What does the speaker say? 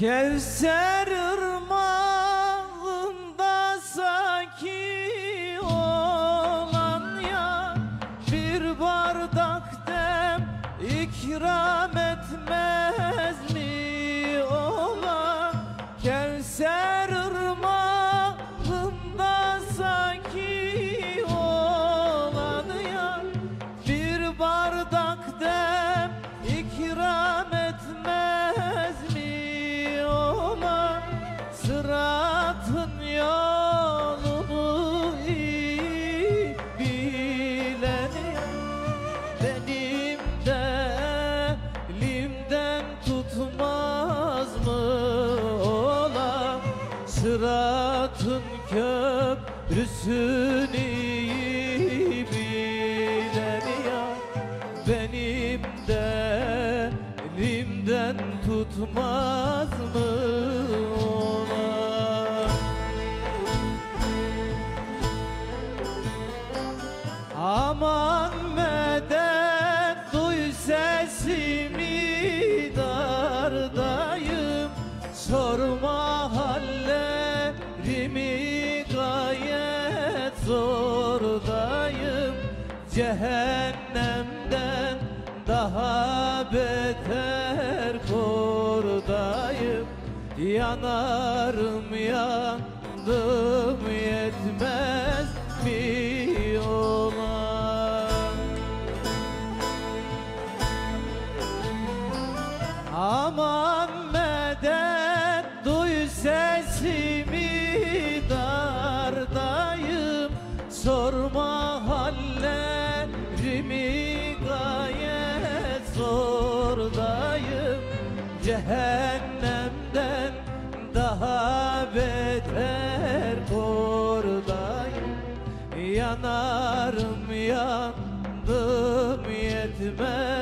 Kevser ırmağında saki olan ya Bir bardak dem ikram etmez Sıratın yolunu iyi bileni benim de elimden tutmaz mı ola? Sıratın köprüsünü iyi bileni ya. Benim de elimden tutmaz mı Aman medet duy sesimi dardayım. Sorma hallerimi gayet zordayım. Cehennemden daha beter kordayım. Yanarım yandım Aman medet duy sesimi dardayım. Sorma hallerimi gayet zordayım. Cehennemden daha beter kordayım. Yanarım yandım yetmez